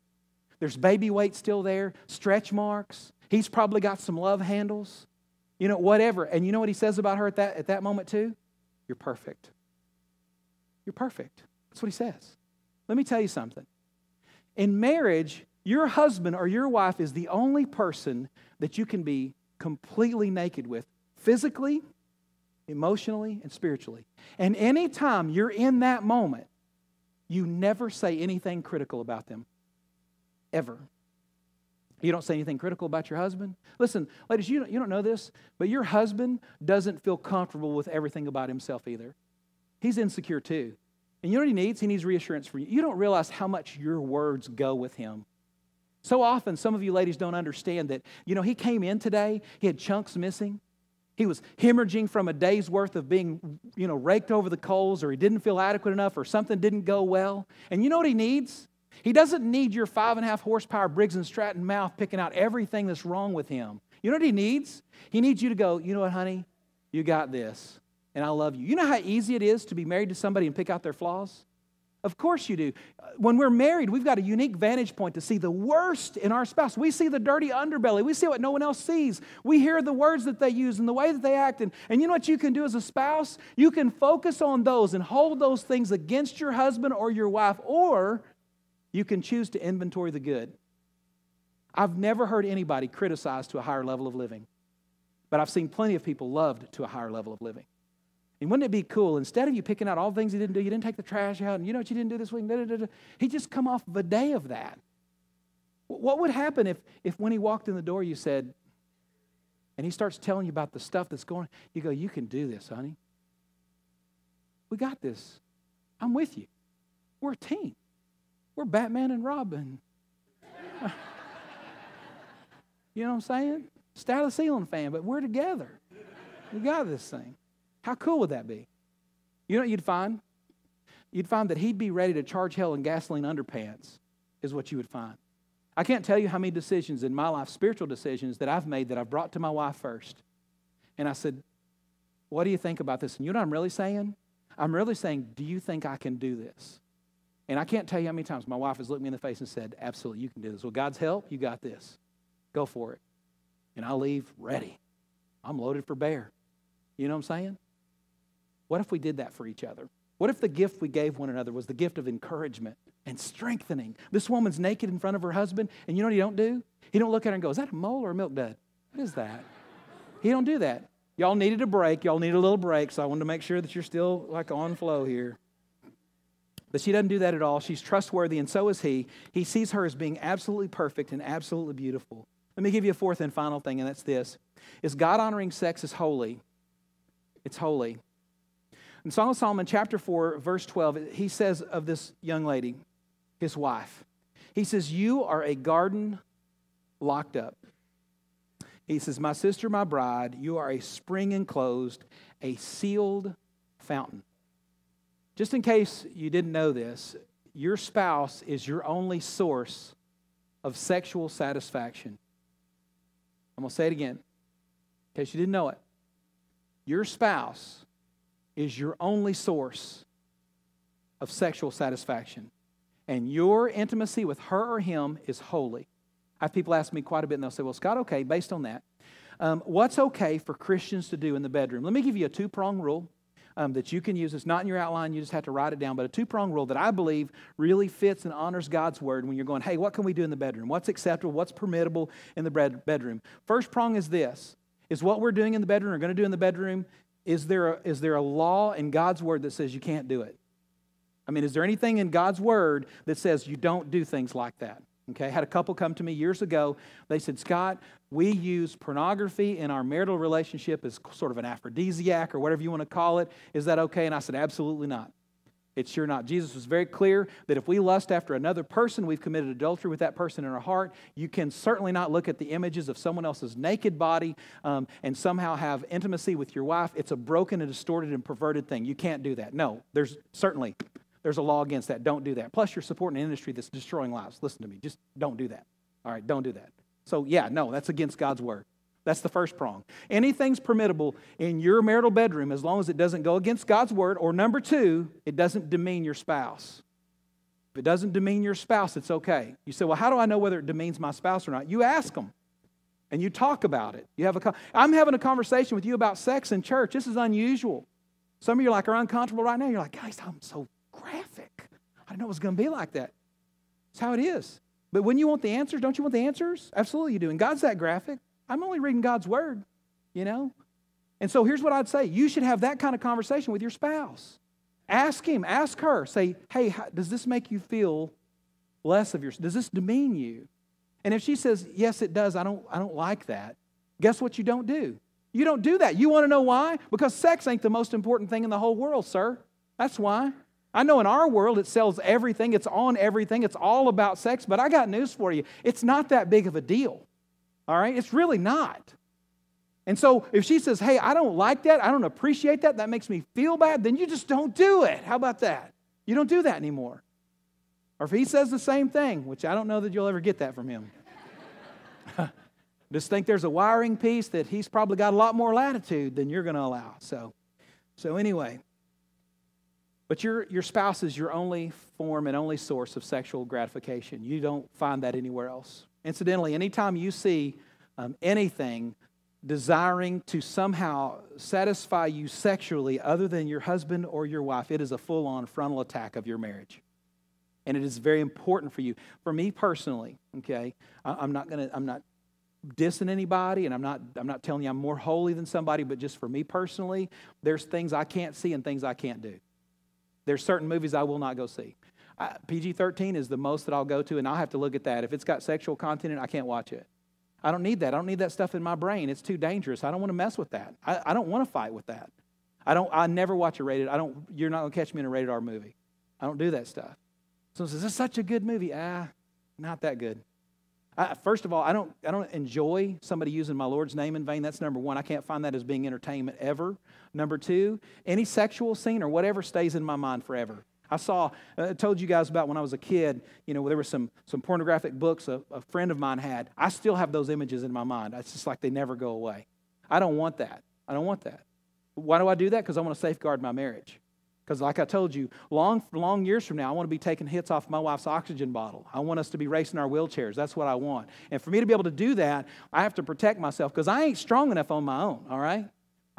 There's baby weight still there, stretch marks. He's probably got some love handles, you know, whatever. And you know what he says about her at that, at that moment, too? You're perfect. You're perfect. That's what he says. Let me tell you something. In marriage, your husband or your wife is the only person that you can be completely naked with, physically, emotionally, and spiritually. And anytime you're in that moment, you never say anything critical about them. Ever. You don't say anything critical about your husband. Listen, ladies, you don't, you don't know this, but your husband doesn't feel comfortable with everything about himself either. He's insecure too. And you know what he needs? He needs reassurance from you. You don't realize how much your words go with him. So often, some of you ladies don't understand that, you know, he came in today, he had chunks missing. He was hemorrhaging from a day's worth of being, you know, raked over the coals, or he didn't feel adequate enough, or something didn't go well. And you know what he needs? He doesn't need your five and a half horsepower Briggs and Stratton mouth picking out everything that's wrong with him. You know what he needs? He needs you to go, you know what, honey? You got this and I love you. You know how easy it is to be married to somebody and pick out their flaws? Of course you do. When we're married, we've got a unique vantage point to see the worst in our spouse. We see the dirty underbelly. We see what no one else sees. We hear the words that they use and the way that they act. And, and you know what you can do as a spouse? You can focus on those and hold those things against your husband or your wife, or you can choose to inventory the good. I've never heard anybody criticized to a higher level of living, but I've seen plenty of people loved to a higher level of living. And wouldn't it be cool? Instead of you picking out all the things he didn't do, you didn't take the trash out, and you know what you didn't do this week, da, da, da, he just come off of a day of that. What would happen if, if when he walked in the door, you said, and he starts telling you about the stuff that's going you go, You can do this, honey. We got this. I'm with you. We're a team. We're Batman and Robin. You know what I'm saying? Out of ceiling fan, but we're together. We got this thing. How cool would that be? You know what you'd find? You'd find that he'd be ready to charge hell in gasoline underpants, is what you would find. I can't tell you how many decisions in my life, spiritual decisions, that I've made that I've brought to my wife first. And I said, What do you think about this? And you know what I'm really saying? I'm really saying, Do you think I can do this? And I can't tell you how many times my wife has looked me in the face and said, Absolutely, you can do this. With God's help, you got this. Go for it. And I'll leave ready. I'm loaded for bear. You know what I'm saying? What if we did that for each other? What if the gift we gave one another was the gift of encouragement and strengthening? This woman's naked in front of her husband, and you know what he don't do? He don't look at her and go, "Is that a mole or a milk dud? What is that?" He don't do that. Y'all needed a break. Y'all need a little break, so I wanted to make sure that you're still like on flow here. But she doesn't do that at all. She's trustworthy, and so is he. He sees her as being absolutely perfect and absolutely beautiful. Let me give you a fourth and final thing, and that's this: is God honoring sex is holy. It's holy. In Song of Solomon, chapter 4, verse 12, he says of this young lady, his wife, he says, You are a garden locked up. He says, My sister, my bride, you are a spring enclosed, a sealed fountain. Just in case you didn't know this, your spouse is your only source of sexual satisfaction. I'm going to say it again, in case you didn't know it. Your spouse is your only source of sexual satisfaction. And your intimacy with her or him is holy. I have people ask me quite a bit, and they'll say, Well, Scott, okay, based on that, um, what's okay for Christians to do in the bedroom? Let me give you a two prong rule um, that you can use. It's not in your outline, you just have to write it down, but a two prong rule that I believe really fits and honors God's word when you're going, Hey, what can we do in the bedroom? What's acceptable? What's permittable in the bedroom? First prong is this is what we're doing in the bedroom or going to do in the bedroom is there, a, is there a law in God's word that says you can't do it? I mean, is there anything in God's word that says you don't do things like that? Okay, I had a couple come to me years ago. They said, Scott, we use pornography in our marital relationship as sort of an aphrodisiac or whatever you want to call it. Is that okay? And I said, absolutely not. It's sure not. Jesus was very clear that if we lust after another person, we've committed adultery with that person in our heart. You can certainly not look at the images of someone else's naked body um, and somehow have intimacy with your wife. It's a broken and distorted and perverted thing. You can't do that. No, there's certainly there's a law against that. Don't do that. Plus, you're supporting an industry that's destroying lives. Listen to me. Just don't do that. All right, don't do that. So, yeah, no, that's against God's word. That's the first prong. Anything's permittable in your marital bedroom as long as it doesn't go against God's word. Or number two, it doesn't demean your spouse. If it doesn't demean your spouse, it's okay. You say, well, how do I know whether it demeans my spouse or not? You ask them and you talk about it. You have a, I'm having a conversation with you about sex in church. This is unusual. Some of you like are uncomfortable right now. You're like, guys, I'm so graphic. I didn't know it was going to be like that. It's how it is. But when you want the answers, don't you want the answers? Absolutely you do. And God's that graphic. I'm only reading God's word, you know? And so here's what I'd say you should have that kind of conversation with your spouse. Ask him, ask her, say, hey, how, does this make you feel less of your, does this demean you? And if she says, yes, it does, I don't, I don't like that, guess what you don't do? You don't do that. You want to know why? Because sex ain't the most important thing in the whole world, sir. That's why. I know in our world it sells everything, it's on everything, it's all about sex, but I got news for you. It's not that big of a deal. All right? It's really not. And so if she says, hey, I don't like that, I don't appreciate that, that makes me feel bad, then you just don't do it. How about that? You don't do that anymore. Or if he says the same thing, which I don't know that you'll ever get that from him, just think there's a wiring piece that he's probably got a lot more latitude than you're going to allow. So, so anyway, but your, your spouse is your only form and only source of sexual gratification. You don't find that anywhere else. Incidentally, anytime you see um, anything desiring to somehow satisfy you sexually other than your husband or your wife, it is a full on frontal attack of your marriage. And it is very important for you. For me personally, okay, I, am not going to, I'm not dissing anybody and I'm not, I'm not telling you I'm more holy than somebody, but just for me personally, there's things I can't see and things I can't do. There's certain movies I will not go see. PG 13 is the most that I'll go to, and I'll have to look at that. If it's got sexual content in it, I can't watch it. I don't need that. I don't need that stuff in my brain. It's too dangerous. I don't want to mess with that. I, I don't want to fight with that. I don't. I never watch a rated. I don't. You're not gonna catch me in a rated R movie. I don't do that stuff. Someone says, "This is such a good movie." Ah, not that good. I, first of all, I don't, I don't enjoy somebody using my Lord's name in vain. That's number one. I can't find that as being entertainment ever. Number two, any sexual scene or whatever stays in my mind forever. I saw, uh, I told you guys about when I was a kid, you know, there were some, some pornographic books a, a friend of mine had. I still have those images in my mind. It's just like they never go away. I don't want that. I don't want that. Why do I do that? Because I want to safeguard my marriage. Because, like I told you, long, long years from now, I want to be taking hits off my wife's oxygen bottle. I want us to be racing our wheelchairs. That's what I want. And for me to be able to do that, I have to protect myself because I ain't strong enough on my own, all right?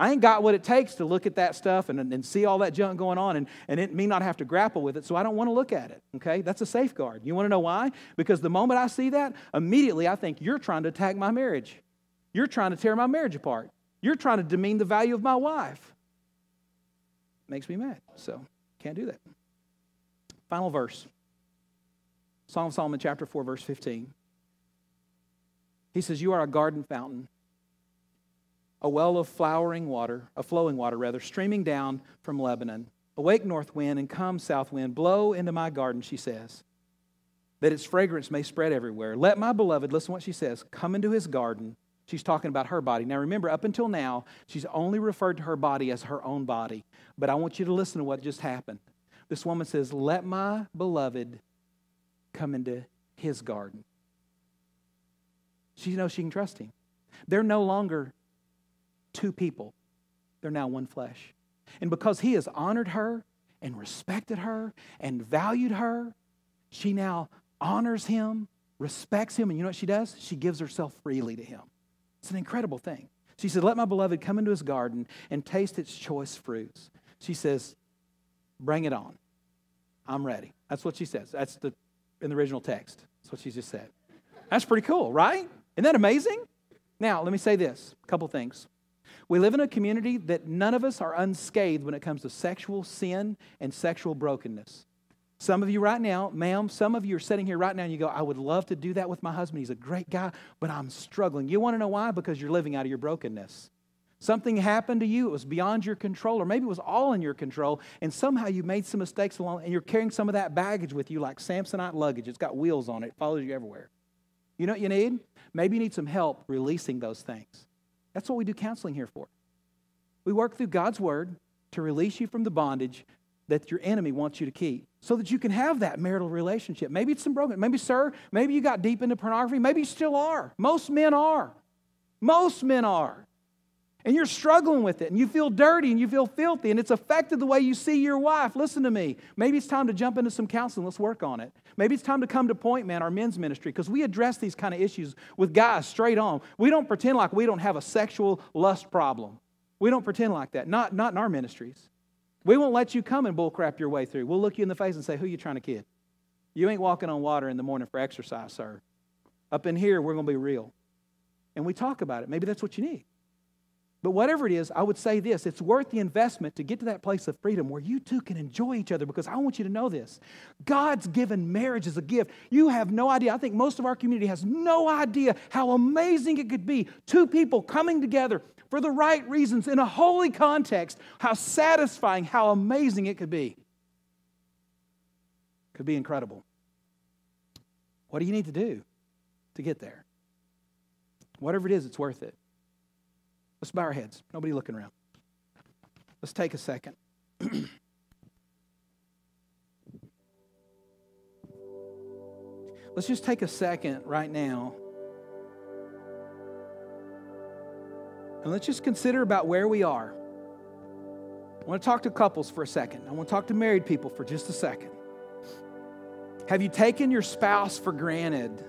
I ain't got what it takes to look at that stuff and, and see all that junk going on and, and it, me not have to grapple with it, so I don't want to look at it, okay? That's a safeguard. You want to know why? Because the moment I see that, immediately I think you're trying to attack my marriage. You're trying to tear my marriage apart. You're trying to demean the value of my wife makes me mad. So can't do that. Final verse Psalm of Solomon, chapter 4, verse 15. He says, You are a garden fountain, a well of flowering water, a flowing water, rather, streaming down from Lebanon. Awake, north wind, and come, south wind. Blow into my garden, she says, that its fragrance may spread everywhere. Let my beloved, listen what she says, come into his garden She's talking about her body. Now remember, up until now, she's only referred to her body as her own body. But I want you to listen to what just happened. This woman says, Let my beloved come into his garden. She knows she can trust him. They're no longer two people, they're now one flesh. And because he has honored her and respected her and valued her, she now honors him, respects him, and you know what she does? She gives herself freely to him. It's an incredible thing. She said, Let my beloved come into his garden and taste its choice fruits. She says, Bring it on. I'm ready. That's what she says. That's the in the original text. That's what she just said. That's pretty cool, right? Isn't that amazing? Now, let me say this a couple things. We live in a community that none of us are unscathed when it comes to sexual sin and sexual brokenness. Some of you right now, ma'am, some of you are sitting here right now and you go, I would love to do that with my husband. He's a great guy, but I'm struggling. You want to know why? Because you're living out of your brokenness. Something happened to you, it was beyond your control, or maybe it was all in your control, and somehow you made some mistakes along, and you're carrying some of that baggage with you like Samsonite luggage. It's got wheels on it, it follows you everywhere. You know what you need? Maybe you need some help releasing those things. That's what we do counseling here for. We work through God's word to release you from the bondage that your enemy wants you to keep so that you can have that marital relationship. Maybe it's some broken. Maybe, sir, maybe you got deep into pornography. Maybe you still are. Most men are. Most men are. And you're struggling with it, and you feel dirty and you feel filthy, and it's affected the way you see your wife. Listen to me. Maybe it's time to jump into some counseling. Let's work on it. Maybe it's time to come to Point Man, our men's ministry, because we address these kind of issues with guys straight on. We don't pretend like we don't have a sexual lust problem. We don't pretend like that. Not, not in our ministries. We won't let you come and bullcrap your way through. We'll look you in the face and say, Who you trying to kid? You ain't walking on water in the morning for exercise, sir. Up in here, we're going to be real. And we talk about it. Maybe that's what you need. But whatever it is, I would say this it's worth the investment to get to that place of freedom where you two can enjoy each other because I want you to know this. God's given marriage as a gift. You have no idea. I think most of our community has no idea how amazing it could be. Two people coming together for the right reasons in a holy context, how satisfying, how amazing it could be. Could be incredible. What do you need to do to get there? Whatever it is, it's worth it. Let's bow our heads. Nobody looking around. Let's take a second. Let's just take a second right now And let's just consider about where we are. I want to talk to couples for a second. I want to talk to married people for just a second. Have you taken your spouse for granted?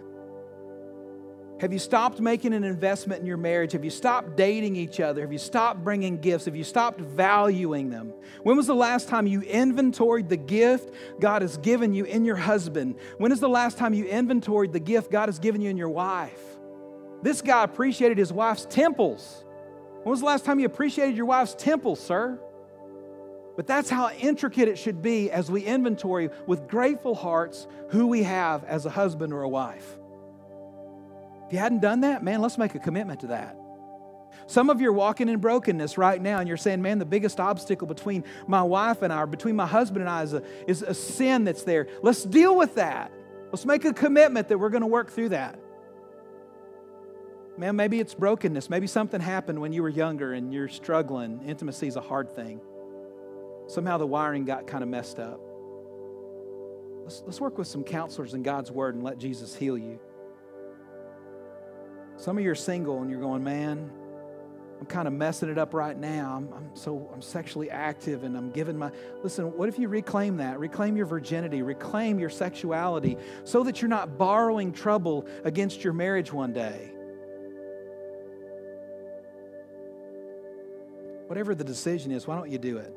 Have you stopped making an investment in your marriage? Have you stopped dating each other? Have you stopped bringing gifts? Have you stopped valuing them? When was the last time you inventoried the gift God has given you in your husband? When is the last time you inventoried the gift God has given you in your wife? This guy appreciated his wife's temples. When was the last time you appreciated your wife's temple, sir? But that's how intricate it should be as we inventory with grateful hearts who we have as a husband or a wife. If you hadn't done that, man, let's make a commitment to that. Some of you are walking in brokenness right now, and you're saying, man, the biggest obstacle between my wife and I, or between my husband and I, is a, is a sin that's there. Let's deal with that. Let's make a commitment that we're going to work through that. Man, maybe it's brokenness. Maybe something happened when you were younger and you're struggling. Intimacy is a hard thing. Somehow the wiring got kind of messed up. Let's, let's work with some counselors in God's Word and let Jesus heal you. Some of you are single and you're going, man, I'm kind of messing it up right now. I'm, I'm, so I'm sexually active and I'm giving my listen, what if you reclaim that? Reclaim your virginity, reclaim your sexuality so that you're not borrowing trouble against your marriage one day. Whatever the decision is, why don't you do it?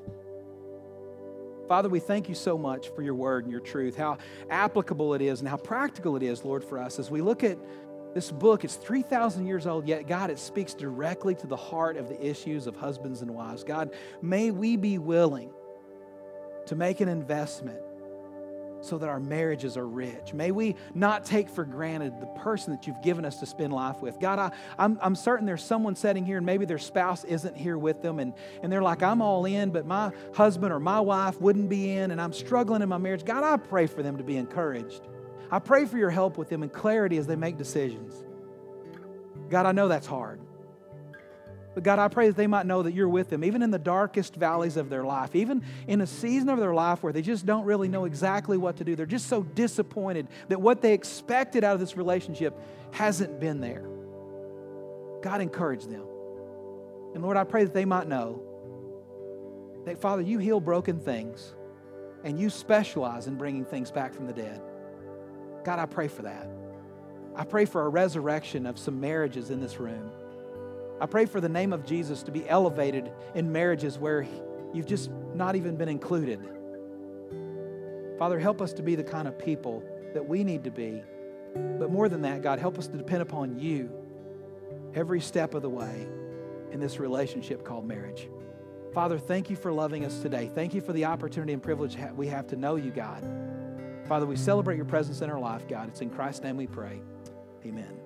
Father, we thank you so much for your word and your truth, how applicable it is and how practical it is, Lord, for us as we look at this book. is 3,000 years old, yet, God, it speaks directly to the heart of the issues of husbands and wives. God, may we be willing to make an investment so that our marriages are rich. May we not take for granted the person that you've given us to spend life with. God, I, I'm, I'm certain there's someone sitting here and maybe their spouse isn't here with them and, and they're like, I'm all in, but my husband or my wife wouldn't be in and I'm struggling in my marriage. God, I pray for them to be encouraged. I pray for your help with them and clarity as they make decisions. God, I know that's hard. But God, I pray that they might know that you're with them, even in the darkest valleys of their life, even in a season of their life where they just don't really know exactly what to do. They're just so disappointed that what they expected out of this relationship hasn't been there. God, encourage them. And Lord, I pray that they might know that, Father, you heal broken things and you specialize in bringing things back from the dead. God, I pray for that. I pray for a resurrection of some marriages in this room. I pray for the name of Jesus to be elevated in marriages where you've just not even been included. Father, help us to be the kind of people that we need to be. But more than that, God, help us to depend upon you every step of the way in this relationship called marriage. Father, thank you for loving us today. Thank you for the opportunity and privilege we have to know you, God. Father, we celebrate your presence in our life, God. It's in Christ's name we pray. Amen.